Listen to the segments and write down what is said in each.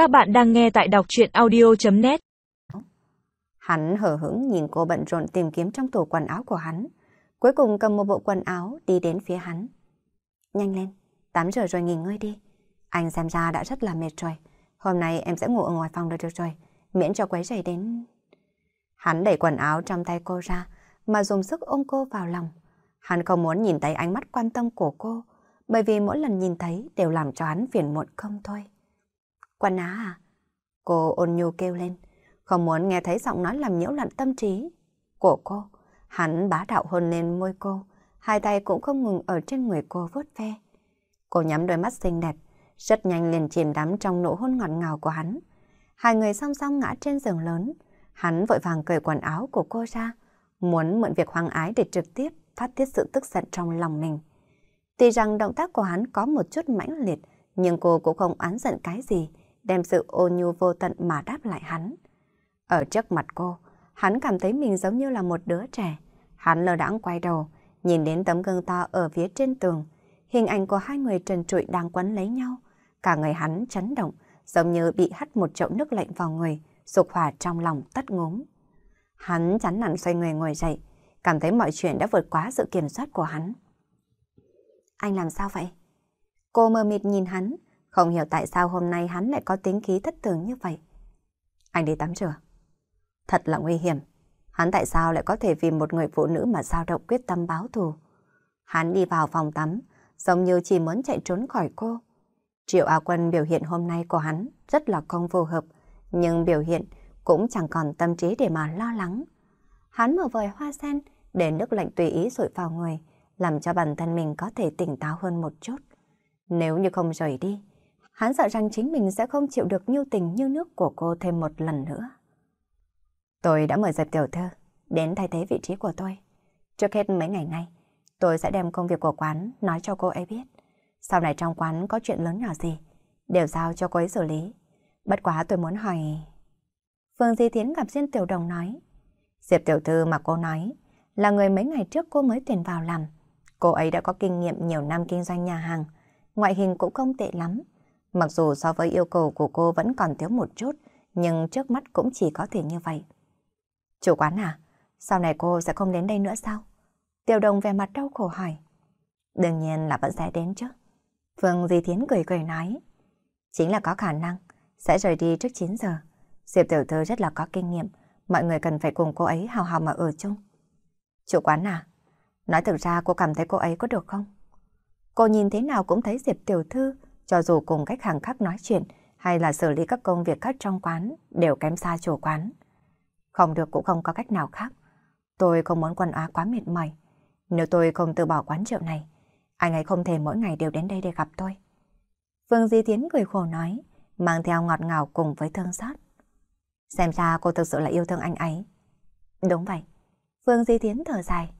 Các bạn đang nghe tại đọc chuyện audio.net Hắn hở hững nhìn cô bận rộn tìm kiếm trong tủ quần áo của hắn. Cuối cùng cầm một bộ quần áo đi đến phía hắn. Nhanh lên, 8 giờ rồi nghỉ ngơi đi. Anh xem ra đã rất là mệt rồi. Hôm nay em sẽ ngủ ở ngoài phòng được, được rồi. Miễn cho quấy rầy đến... Hắn đẩy quần áo trong tay cô ra mà dùng sức ôm cô vào lòng. Hắn không muốn nhìn thấy ánh mắt quan tâm của cô bởi vì mỗi lần nhìn thấy đều làm cho hắn phiền muộn không thôi. Quần á à? Cô ôn nhu kêu lên, không muốn nghe thấy giọng nói làm nhiễu loạn tâm trí của cô. Hắn bá đạo hôn lên môi cô, hai tay cũng không ngừng ở trên người cô vuốt ve. Cô nhắm đôi mắt xinh đẹp, rất nhanh liền chìm đắm trong nụ hôn ngọt ngào của hắn. Hai người song song ngã trên giường lớn, hắn vội vàng cởi quần áo của cô ra, muốn mượn việc hoang ái để trực tiếp phát tiết sự tức giận trong lòng mình. Tuy rằng động tác của hắn có một chút mãnh liệt, nhưng cô cũng không oán giận cái gì, đem sự ô nhu vô tận mà đáp lại hắn. Ở trước mặt cô, hắn cảm thấy mình giống như là một đứa trẻ. Hắn lờ đãng quay đầu, nhìn đến tấm gương to ở phía trên tường. Hình ảnh của hai người trần trụi đang quấn lấy nhau. Cả người hắn chấn động, giống như bị hắt một chậu nước lạnh vào người, dục hỏa trong lòng tất ngốm. Hắn chán nản xoay người ngồi dậy, cảm thấy mọi chuyện đã vượt quá sự kiểm soát của hắn. Anh làm sao vậy? Cô mơ mịt nhìn hắn, không hiểu tại sao hôm nay hắn lại có tính khí thất thường như vậy. Anh đi tắm rửa. Thật là nguy hiểm. Hắn tại sao lại có thể vì một người phụ nữ mà dao động quyết tâm báo thù? Hắn đi vào phòng tắm, giống như chỉ muốn chạy trốn khỏi cô. Triệu a Quân biểu hiện hôm nay của hắn rất là không phù hợp, nhưng biểu hiện cũng chẳng còn tâm trí để mà lo lắng. Hắn mở vòi hoa sen để nước lạnh tùy ý rội vào người, làm cho bản thân mình có thể tỉnh táo hơn một chút. Nếu như không rời đi, hắn sợ rằng chính mình sẽ không chịu được nhu tình như nước của cô thêm một lần nữa. Tôi đã mời Diệp Tiểu Thư đến thay thế vị trí của tôi. Trước hết mấy ngày nay, tôi sẽ đem công việc của quán nói cho cô ấy biết. Sau này trong quán có chuyện lớn nhỏ gì, đều giao cho cô ấy xử lý. Bất quá tôi muốn hỏi... Phương Di Thiến gặp Diên Tiểu Đồng nói. Diệp Tiểu Thư mà cô nói là người mấy ngày trước cô mới tuyển vào làm. Cô ấy đã có kinh nghiệm nhiều năm kinh doanh nhà hàng, ngoại hình cũng không tệ lắm. Mặc dù so với yêu cầu của cô vẫn còn thiếu một chút, nhưng trước mắt cũng chỉ có thể như vậy. Chủ quán à, sau này cô sẽ không đến đây nữa sao? Tiểu đồng về mặt đau khổ hỏi. Đương nhiên là vẫn sẽ đến chứ. Phương Di Thiến cười cười nói. Chính là có khả năng, sẽ rời đi trước 9 giờ. Diệp tiểu thư rất là có kinh nghiệm, mọi người cần phải cùng cô ấy hào hào mà ở chung. Chủ quán à, nói thực ra cô cảm thấy cô ấy có được không? Cô nhìn thế nào cũng thấy Diệp tiểu thư, cho dù cùng khách hàng khác nói chuyện hay là xử lý các công việc khác trong quán, đều kém xa chủ quán. Không được cũng không có cách nào khác. Tôi không muốn quần á quá mệt mỏi. Nếu tôi không từ bỏ quán rượu này, anh ấy không thể mỗi ngày đều đến đây để gặp tôi. Phương Di Tiến cười khổ nói, mang theo ngọt ngào cùng với thương xót. Xem ra cô thực sự là yêu thương anh ấy. Đúng vậy. Phương Di Tiến thở dài.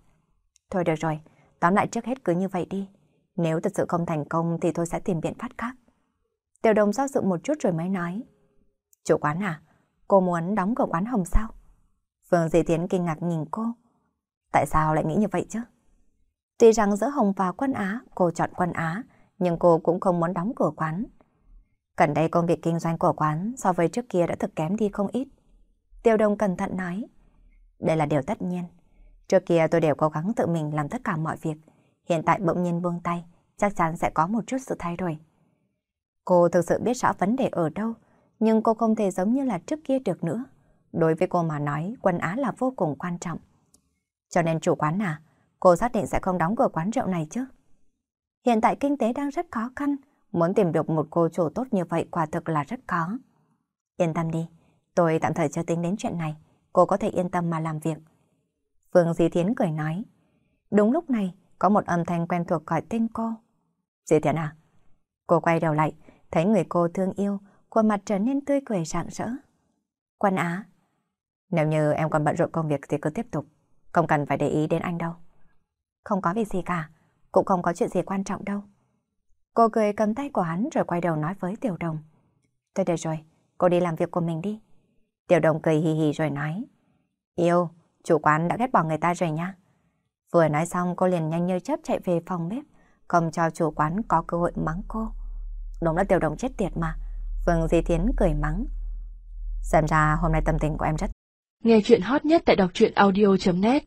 Thôi được rồi, tóm lại trước hết cứ như vậy đi. Nếu thật sự không thành công thì tôi sẽ tìm biện pháp khác. Tiểu đồng do dự một chút rồi mới nói. Chủ quán à, cô muốn đóng cửa quán hồng sao? Phương Di Tiến kinh ngạc nhìn cô. Tại sao lại nghĩ như vậy chứ? Tuy rằng giữa Hồng và Quân Á, cô chọn Quân Á, nhưng cô cũng không muốn đóng cửa quán. Gần đây công việc kinh doanh của quán so với trước kia đã thực kém đi không ít. Tiêu Đông cẩn thận nói. Đây là điều tất nhiên. Trước kia tôi đều cố gắng tự mình làm tất cả mọi việc. Hiện tại bỗng nhiên buông tay, chắc chắn sẽ có một chút sự thay đổi. Cô thực sự biết rõ vấn đề ở đâu, nhưng cô không thể giống như là trước kia được nữa. Đối với cô mà nói, quần á là vô cùng quan trọng. Cho nên chủ quán à, cô xác định sẽ không đóng cửa quán rượu này chứ. Hiện tại kinh tế đang rất khó khăn, muốn tìm được một cô chủ tốt như vậy quả thực là rất khó. Yên tâm đi, tôi tạm thời chưa tính đến chuyện này, cô có thể yên tâm mà làm việc. Phương Di Thiến cười nói. Đúng lúc này, có một âm thanh quen thuộc gọi tên cô. Di Thiện à? Cô quay đầu lại, thấy người cô thương yêu, khuôn mặt trở nên tươi cười rạng rỡ. Quân Á, nếu như em còn bận rộn công việc thì cứ tiếp tục, không cần phải để ý đến anh đâu. Không có việc gì cả, cũng không có chuyện gì quan trọng đâu. Cô cười cầm tay của hắn rồi quay đầu nói với Tiểu Đồng. Tôi được rồi, cô đi làm việc của mình đi. Tiểu Đồng cười hì hì rồi nói. Yêu, chủ quán đã ghét bỏ người ta rồi nha. Vừa nói xong cô liền nhanh như chớp chạy về phòng bếp, không cho chủ quán có cơ hội mắng cô. Đúng là Tiểu Đồng chết tiệt mà, Phương Di Thiến cười mắng. Xem ra hôm nay tâm tình của em rất... Nghe chuyện hot nhất tại đọc truyện audio.net